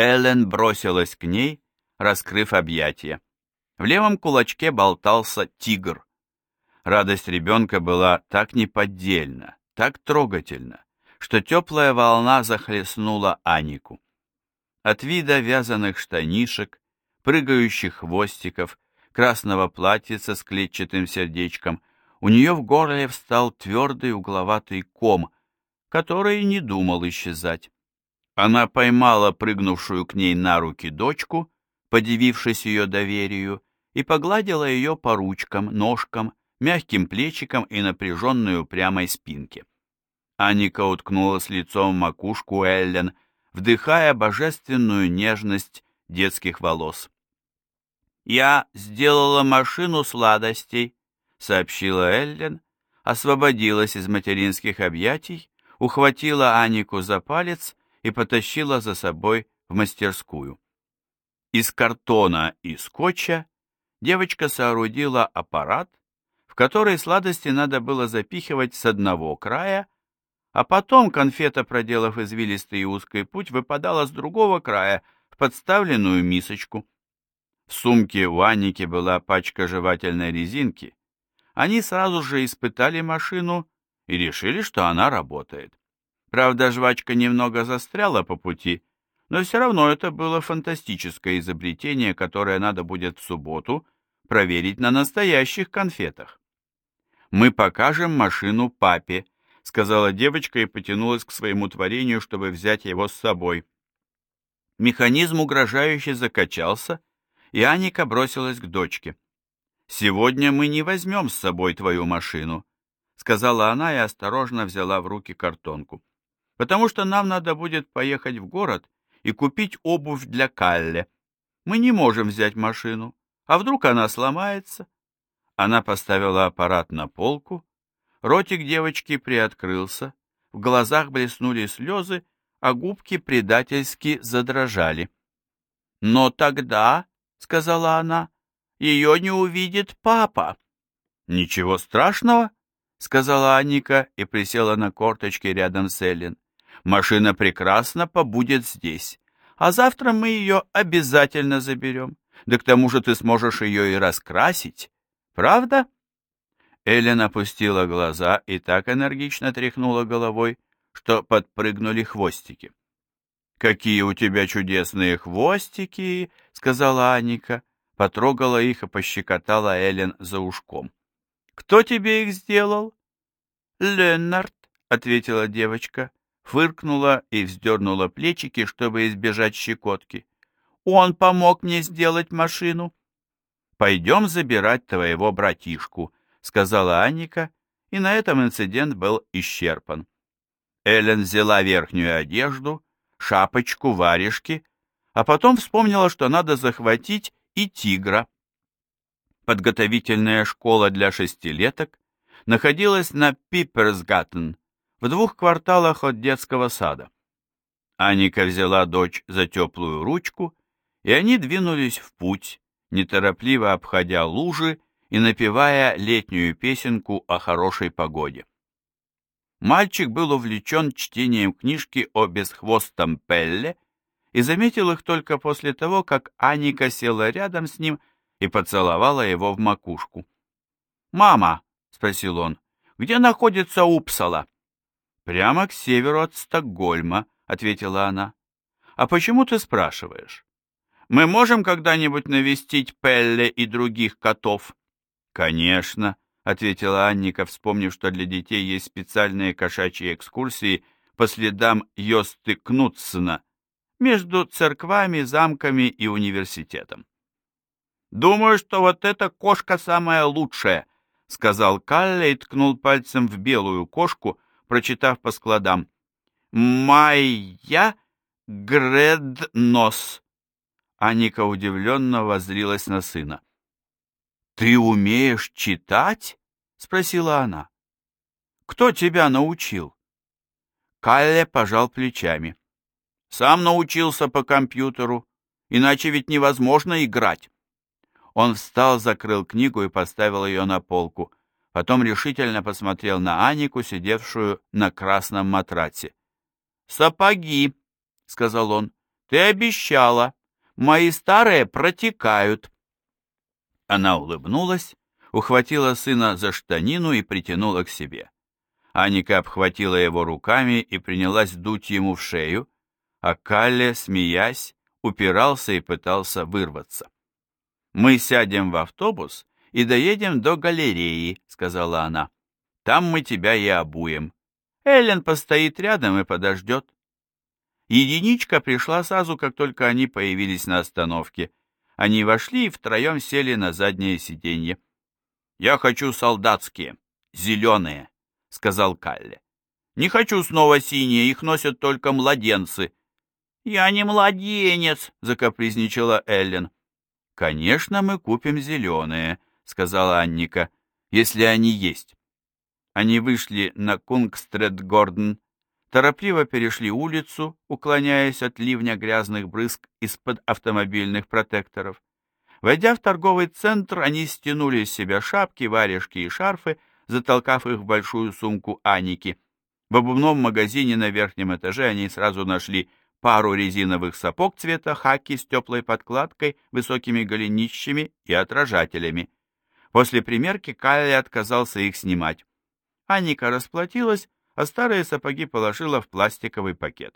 Эллен бросилась к ней, раскрыв объятия. В левом кулачке болтался тигр. Радость ребенка была так неподдельна, так трогательна, что теплая волна захлестнула Анику. От вида вязаных штанишек, прыгающих хвостиков, красного платьица с клетчатым сердечком, у нее в горле встал твердый угловатый ком, который не думал исчезать. Она поймала прыгнувшую к ней на руки дочку, подивившись ее доверию, и погладила ее по ручкам, ножкам, мягким плечикам и напряженной упрямой спинке. Аника уткнулась лицом в макушку Эллен, вдыхая божественную нежность детских волос. «Я сделала машину сладостей», — сообщила Эллен, освободилась из материнских объятий, ухватила Анику за палец и потащила за собой в мастерскую. Из картона и скотча девочка соорудила аппарат, в который сладости надо было запихивать с одного края, а потом конфета, проделав извилистый и узкий путь, выпадала с другого края в подставленную мисочку. В сумке у Анники была пачка жевательной резинки. Они сразу же испытали машину и решили, что она работает. Правда, жвачка немного застряла по пути, но все равно это было фантастическое изобретение, которое надо будет в субботу проверить на настоящих конфетах. «Мы покажем машину папе», — сказала девочка и потянулась к своему творению, чтобы взять его с собой. Механизм угрожающе закачался, и Аника бросилась к дочке. «Сегодня мы не возьмем с собой твою машину», — сказала она и осторожно взяла в руки картонку потому что нам надо будет поехать в город и купить обувь для Калле. Мы не можем взять машину, а вдруг она сломается? Она поставила аппарат на полку, ротик девочки приоткрылся, в глазах блеснули слезы, а губки предательски задрожали. «Но тогда, — сказала она, — ее не увидит папа». «Ничего страшного», — сказала Анника и присела на корточки рядом с Эллен. Машина прекрасно побудет здесь, а завтра мы ее обязательно заберем. Да к тому же ты сможешь ее и раскрасить, правда?» Эллен опустила глаза и так энергично тряхнула головой, что подпрыгнули хвостики. «Какие у тебя чудесные хвостики!» — сказала Аника, потрогала их и пощекотала Эллен за ушком. «Кто тебе их сделал?» «Леннард», — ответила девочка фыркнула и вздернула плечики, чтобы избежать щекотки. «Он помог мне сделать машину». «Пойдем забирать твоего братишку», — сказала Анника, и на этом инцидент был исчерпан. Эллен взяла верхнюю одежду, шапочку, варежки, а потом вспомнила, что надо захватить и тигра. Подготовительная школа для шестилеток находилась на Пиперсгаттен, в двух кварталах от детского сада. Аника взяла дочь за теплую ручку, и они двинулись в путь, неторопливо обходя лужи и напевая летнюю песенку о хорошей погоде. Мальчик был увлечен чтением книжки о бесхвостом Пелле и заметил их только после того, как Аника села рядом с ним и поцеловала его в макушку. «Мама», — спросил он, — «где находится Упсала?» «Прямо к северу от Стокгольма», — ответила она. «А почему ты спрашиваешь? Мы можем когда-нибудь навестить Пелле и других котов?» «Конечно», — ответила Анника, вспомнив, что для детей есть специальные кошачьи экскурсии по следам Йосты Кнутсена между церквами, замками и университетом. «Думаю, что вот эта кошка самая лучшая», — сказал Калле и ткнул пальцем в белую кошку, прочитав по складам. «Майя Греднос». Аника удивленно воззрилась на сына. «Ты умеешь читать?» — спросила она. «Кто тебя научил?» Калле пожал плечами. «Сам научился по компьютеру, иначе ведь невозможно играть». Он встал, закрыл книгу и поставил ее на полку. Потом решительно посмотрел на Анику, сидевшую на красном матраце. «Сапоги!» — сказал он. Ты обещала. Мои старые протекают. Она улыбнулась, ухватила сына за штанину и притянула к себе. Аника обхватила его руками и принялась дуть ему в шею, а Калле, смеясь, упирался и пытался вырваться. «Мы сядем в автобус и доедем до галереи», — сказала она. «Там мы тебя и обуем. Эллен постоит рядом и подождет». Единичка пришла сразу, как только они появились на остановке. Они вошли и втроем сели на заднее сиденье. «Я хочу солдатские, зеленые», — сказал Калле. «Не хочу снова синие, их носят только младенцы». «Я не младенец», — закапризничала Эллен. «Конечно, мы купим зеленые», — сказала Анника, — «если они есть». Они вышли на Кунгстрет-Гордон, торопливо перешли улицу, уклоняясь от ливня грязных брызг из-под автомобильных протекторов. Войдя в торговый центр, они стянули с себя шапки, варежки и шарфы, затолкав их в большую сумку Аники. В обувном магазине на верхнем этаже они сразу нашли пару резиновых сапог цвета хаки с теплой подкладкой, высокими голенищами и отражателями. После примерки Калли отказался их снимать. Аника расплатилась, а старые сапоги положила в пластиковый пакет.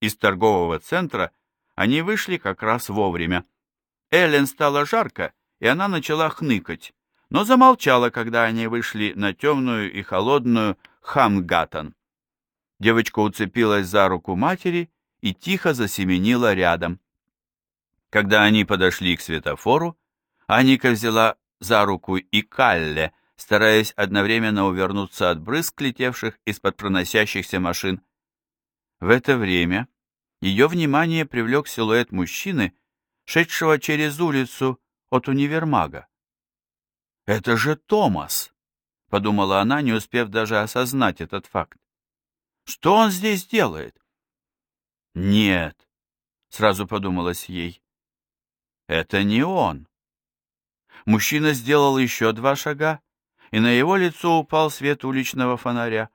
Из торгового центра они вышли как раз вовремя. Эллен стало жарко, и она начала хныкать, но замолчала, когда они вышли на темную и холодную Хамгатан. Девочка уцепилась за руку матери и тихо засеменила рядом. Когда они подошли к светофору, Аника взяла за руку и Калле, стараясь одновременно увернуться от брызг, летевших из-под проносящихся машин. В это время ее внимание привлек силуэт мужчины, шедшего через улицу от универмага. «Это же Томас!» — подумала она, не успев даже осознать этот факт. «Что он здесь делает?» «Нет», — сразу подумалось ей, — «это не он». Мужчина сделал еще два шага, и на его лицо упал свет уличного фонаря.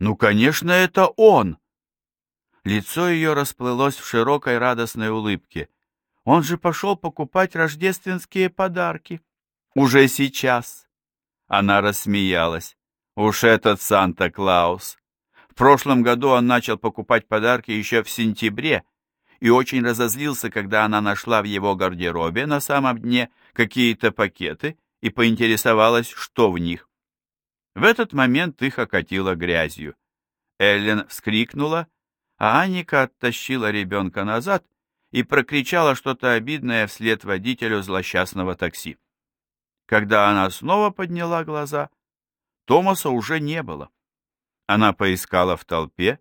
«Ну, конечно, это он!» Лицо ее расплылось в широкой радостной улыбке. «Он же пошел покупать рождественские подарки. Уже сейчас!» Она рассмеялась. «Уж этот Санта-Клаус!» В прошлом году он начал покупать подарки еще в сентябре и очень разозлился, когда она нашла в его гардеробе на самом дне какие-то пакеты и поинтересовалась, что в них. В этот момент их окатило грязью. Эллен вскрикнула, а Аника оттащила ребенка назад и прокричала что-то обидное вслед водителю злосчастного такси. Когда она снова подняла глаза, Томаса уже не было. Она поискала в толпе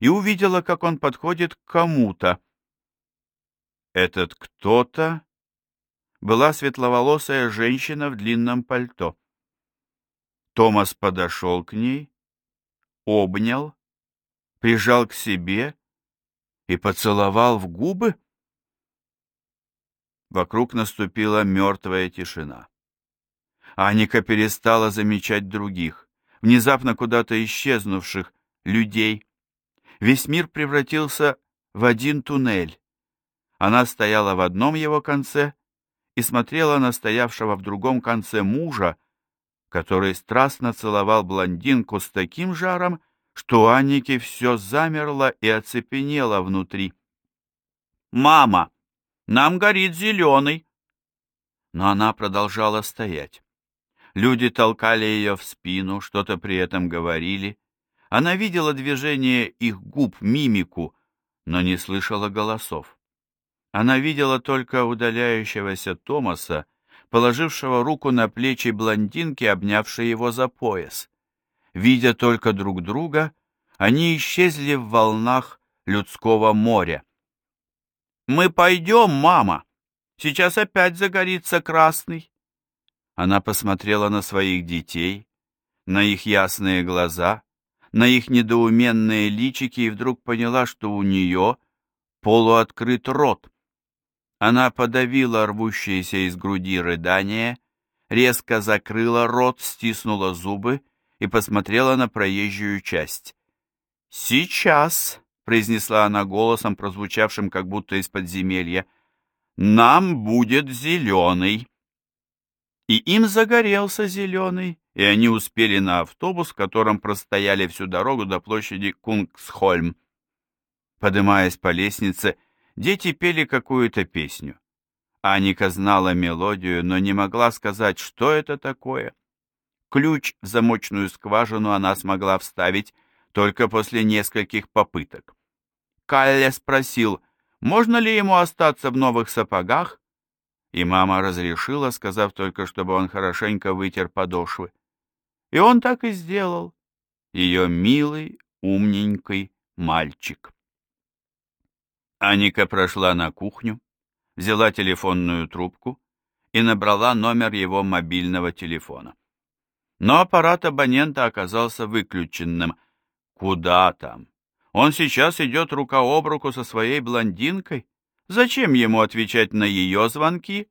и увидела, как он подходит к кому-то. Этот кто-то была светловолосая женщина в длинном пальто. Томас подошел к ней, обнял, прижал к себе и поцеловал в губы. Вокруг наступила мертвая тишина. Аника перестала замечать других внезапно куда-то исчезнувших людей. Весь мир превратился в один туннель. Она стояла в одном его конце и смотрела на стоявшего в другом конце мужа, который страстно целовал блондинку с таким жаром, что у все замерло и оцепенело внутри. «Мама, нам горит зеленый!» Но она продолжала стоять. Люди толкали ее в спину, что-то при этом говорили. Она видела движение их губ, мимику, но не слышала голосов. Она видела только удаляющегося Томаса, положившего руку на плечи блондинки, обнявшей его за пояс. Видя только друг друга, они исчезли в волнах людского моря. «Мы пойдем, мама! Сейчас опять загорится красный!» Она посмотрела на своих детей, на их ясные глаза, на их недоуменные личики и вдруг поняла, что у нее полуоткрыт рот. Она подавила рвущееся из груди рыдание, резко закрыла рот, стиснула зубы и посмотрела на проезжую часть. «Сейчас», — произнесла она голосом, прозвучавшим как будто из подземелья. «Нам будет зеленый». И им загорелся зеленый, и они успели на автобус, в котором простояли всю дорогу до площади Кунгсхольм. Подымаясь по лестнице, дети пели какую-то песню. Аника знала мелодию, но не могла сказать, что это такое. Ключ в замочную скважину она смогла вставить только после нескольких попыток. Калле спросил, можно ли ему остаться в новых сапогах, и мама разрешила, сказав только, чтобы он хорошенько вытер подошвы. И он так и сделал. Ее милый, умненький мальчик. Аника прошла на кухню, взяла телефонную трубку и набрала номер его мобильного телефона. Но аппарат абонента оказался выключенным. Куда там? Он сейчас идет рука об руку со своей блондинкой. Зачем ему отвечать на ее звонки?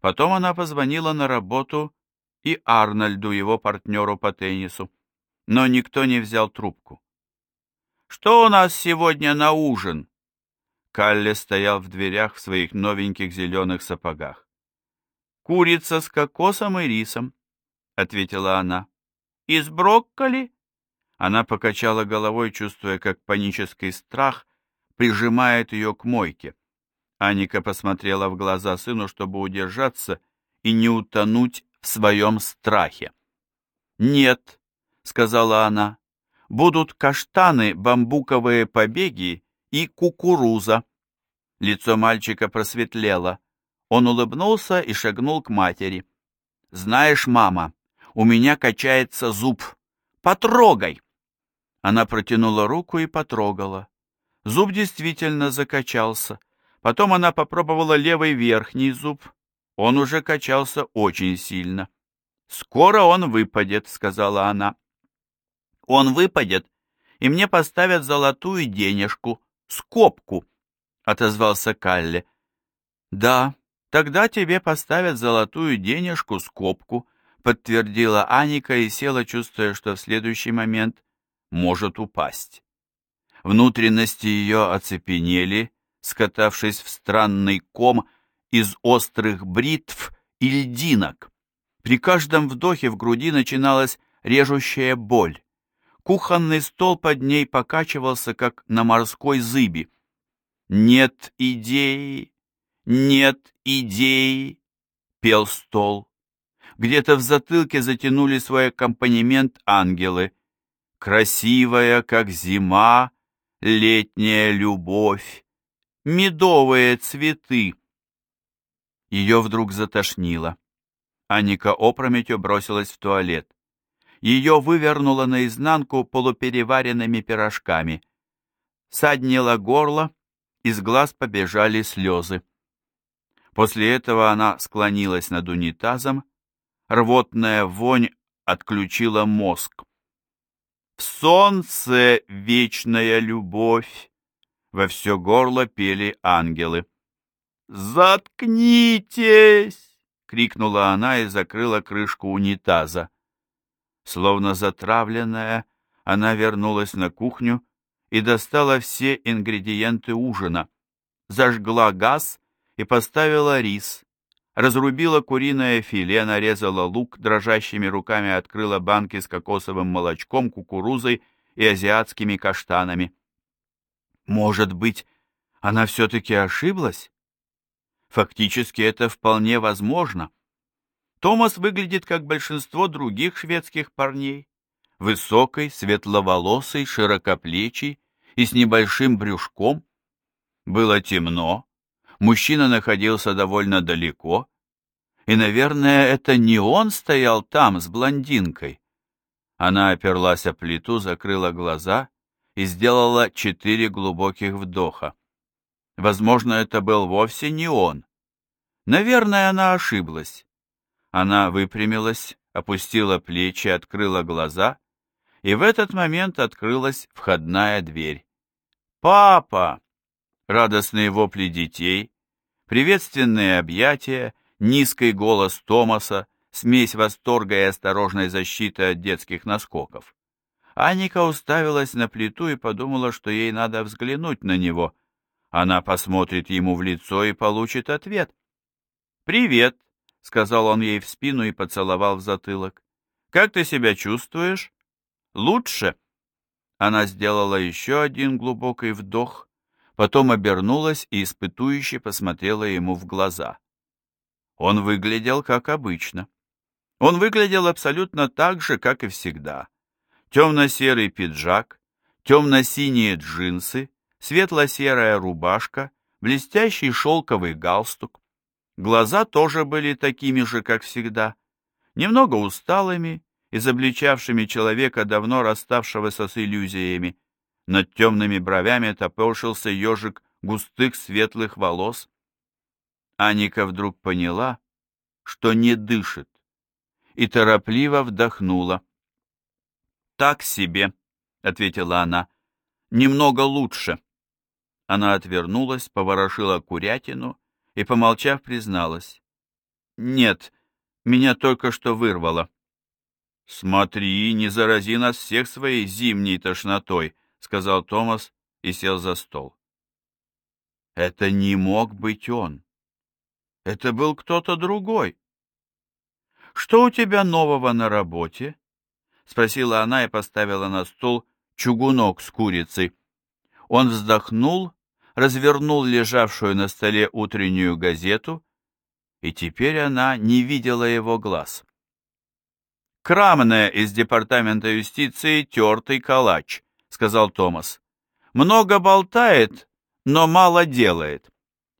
Потом она позвонила на работу и Арнольду, его партнеру по теннису. Но никто не взял трубку. «Что у нас сегодня на ужин?» Калле стоял в дверях в своих новеньких зеленых сапогах. «Курица с кокосом и рисом», — ответила она. «Из брокколи?» Она покачала головой, чувствуя, как панический страх прижимает ее к мойке. Аника посмотрела в глаза сыну, чтобы удержаться и не утонуть в своем страхе. «Нет», — сказала она, — «будут каштаны, бамбуковые побеги и кукуруза». Лицо мальчика просветлело. Он улыбнулся и шагнул к матери. «Знаешь, мама, у меня качается зуб. Потрогай!» Она протянула руку и потрогала. Зуб действительно закачался. Потом она попробовала левый верхний зуб. Он уже качался очень сильно. «Скоро он выпадет», — сказала она. «Он выпадет, и мне поставят золотую денежку, скобку», — отозвался Калли. «Да, тогда тебе поставят золотую денежку, скобку», — подтвердила Аника и села, чувствуя, что в следующий момент может упасть. Внутренности ее оцепенели, скатавшись в странный ком из острых бритв и льдинок. При каждом вдохе в груди начиналась режущая боль. Кухонный стол под ней покачивался, как на морской зыби. «Нет идеи, нет идеи», — пел стол. Где-то в затылке затянули свой аккомпанемент ангелы. «Красивая, как зима, летняя любовь, медовые цветы. Ее вдруг затошнило. Аника опрометью бросилась в туалет. Ее вывернуло наизнанку полупереваренными пирожками. Саднило горло, из глаз побежали слезы. После этого она склонилась над унитазом, рвотная вонь отключила мозг. В солнце вечная любовь, во все горло пели ангелы. «Заткнитесь!» — крикнула она и закрыла крышку унитаза. Словно затравленная, она вернулась на кухню и достала все ингредиенты ужина, зажгла газ и поставила рис, разрубила куриное филе, нарезала лук, дрожащими руками открыла банки с кокосовым молочком, кукурузой и азиатскими каштанами. Может быть, она все-таки ошиблась? Фактически это вполне возможно. Томас выглядит как большинство других шведских парней. Высокий, светловолосый, широкоплечий и с небольшим брюшком. Было темно, Мужчина находился довольно далеко, и, наверное, это не он стоял там с блондинкой. Она оперлась о плиту, закрыла глаза и сделала четыре глубоких вдоха. Возможно, это был вовсе не он. Наверное, она ошиблась. Она выпрямилась, опустила плечи, открыла глаза, и в этот момент открылась входная дверь. «Папа!» радостные вопли детей, приветственные объятия, низкий голос Томаса, смесь восторга и осторожной защиты от детских наскоков. Аника уставилась на плиту и подумала, что ей надо взглянуть на него. Она посмотрит ему в лицо и получит ответ. «Привет», — сказал он ей в спину и поцеловал в затылок. «Как ты себя чувствуешь?» «Лучше?» Она сделала еще один глубокий вдох, потом обернулась и испытующе посмотрела ему в глаза. Он выглядел как обычно. Он выглядел абсолютно так же, как и всегда. Темно-серый пиджак, темно-синие джинсы, светло-серая рубашка, блестящий шелковый галстук. Глаза тоже были такими же, как всегда, немного усталыми, изобличавшими человека, давно расставшегося с иллюзиями. Над темными бровями топорщился ежик густых светлых волос. Аника вдруг поняла, что не дышит, и торопливо вдохнула. «Так себе», — ответила она, — «немного лучше». Она отвернулась, поворошила курятину и, помолчав, призналась. «Нет, меня только что вырвало». «Смотри, не зарази нас всех своей зимней тошнотой», — сказал Томас и сел за стол. Это не мог быть он. Это был кто-то другой. «Что у тебя нового на работе?» — спросила она и поставила на стол чугунок с курицей. Он вздохнул, развернул лежавшую на столе утреннюю газету, и теперь она не видела его глаз. «Крамная из департамента юстиции тертый калач», — сказал Томас. «Много болтает, но мало делает.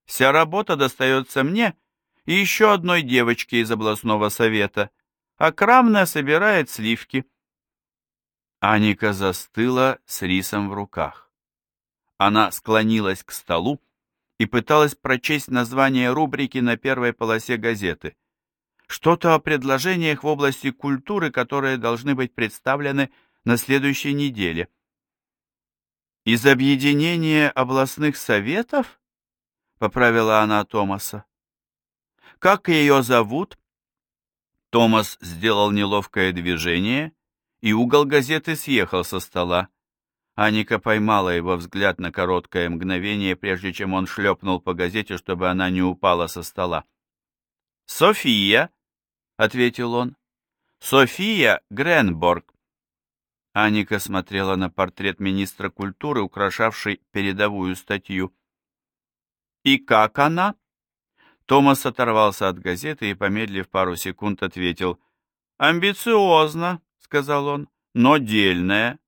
Вся работа достается мне и еще одной девочке из областного совета, а Крамная собирает сливки». Аника застыла с рисом в руках. Она склонилась к столу и пыталась прочесть название рубрики на первой полосе газеты — что-то о предложениях в области культуры, которые должны быть представлены на следующей неделе. «Из объединения областных советов?» — поправила она Томаса. «Как ее зовут?» Томас сделал неловкое движение, и угол газеты съехал со стола. Аника поймала его взгляд на короткое мгновение, прежде чем он шлепнул по газете, чтобы она не упала со стола. «София!» ответил он. София Гренборг. Аника смотрела на портрет министра культуры, украшавший передовую статью. «И как она?» Томас оторвался от газеты и, помедлив пару секунд, ответил. «Амбициозно», — сказал он, — «но дельная.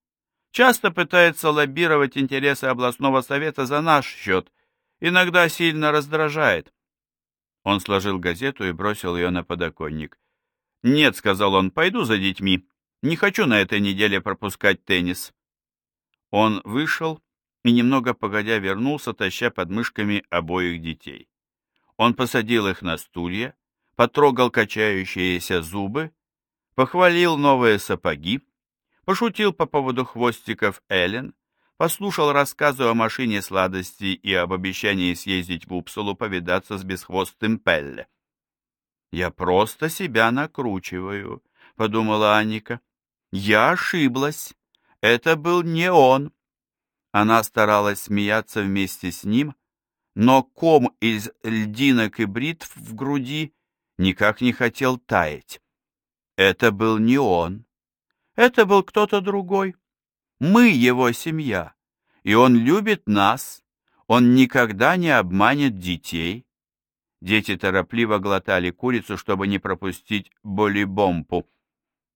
Часто пытается лоббировать интересы областного совета за наш счет. Иногда сильно раздражает». Он сложил газету и бросил ее на подоконник. «Нет», — сказал он, — «пойду за детьми. Не хочу на этой неделе пропускать теннис». Он вышел и немного погодя вернулся, таща под мышками обоих детей. Он посадил их на стулья, потрогал качающиеся зубы, похвалил новые сапоги, пошутил по поводу хвостиков Эллен, послушал рассказы о машине сладостей и об обещании съездить в Упсалу повидаться с бесхвостым Пелле. «Я просто себя накручиваю», — подумала Аника. «Я ошиблась. Это был не он». Она старалась смеяться вместе с ним, но ком из льдинок и бритв в груди никак не хотел таять. Это был не он. Это был кто-то другой. Мы его семья, и он любит нас. Он никогда не обманет детей. Дети торопливо глотали курицу, чтобы не пропустить болибомпу.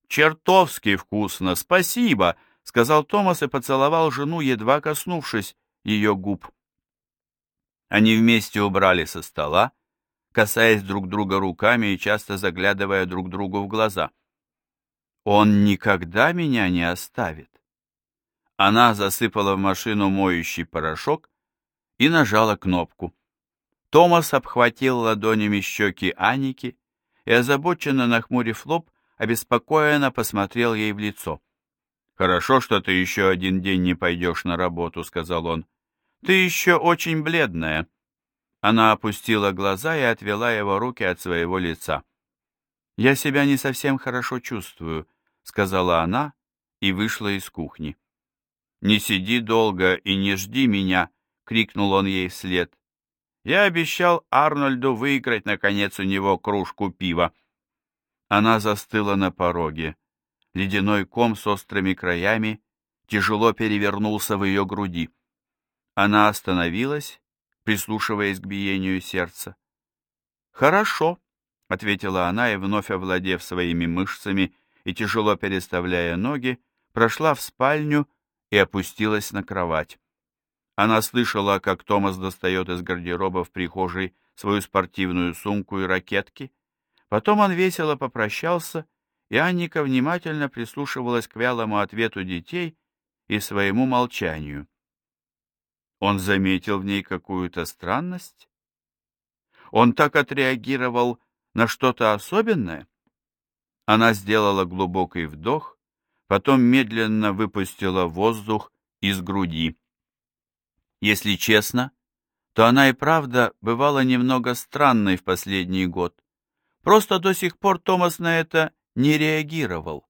«Чертовски вкусно! Спасибо!» — сказал Томас и поцеловал жену, едва коснувшись ее губ. Они вместе убрали со стола, касаясь друг друга руками и часто заглядывая друг другу в глаза. «Он никогда меня не оставит!» Она засыпала в машину моющий порошок и нажала кнопку. Томас обхватил ладонями щеки Аники и, озабоченно нахмурив лоб, обеспокоенно посмотрел ей в лицо. «Хорошо, что ты еще один день не пойдешь на работу», — сказал он. «Ты еще очень бледная». Она опустила глаза и отвела его руки от своего лица. «Я себя не совсем хорошо чувствую», — сказала она и вышла из кухни. «Не сиди долго и не жди меня!» — крикнул он ей вслед. «Я обещал Арнольду выиграть, наконец, у него кружку пива». Она застыла на пороге. Ледяной ком с острыми краями тяжело перевернулся в ее груди. Она остановилась, прислушиваясь к биению сердца. «Хорошо», — ответила она и, вновь овладев своими мышцами и тяжело переставляя ноги, прошла в спальню и опустилась на кровать. Она слышала, как Томас достает из гардероба в прихожей свою спортивную сумку и ракетки. Потом он весело попрощался, и Анника внимательно прислушивалась к вялому ответу детей и своему молчанию. Он заметил в ней какую-то странность? Он так отреагировал на что-то особенное? Она сделала глубокий вдох, потом медленно выпустила воздух из груди. Если честно, то она и правда бывала немного странной в последний год. Просто до сих пор Томас на это не реагировал.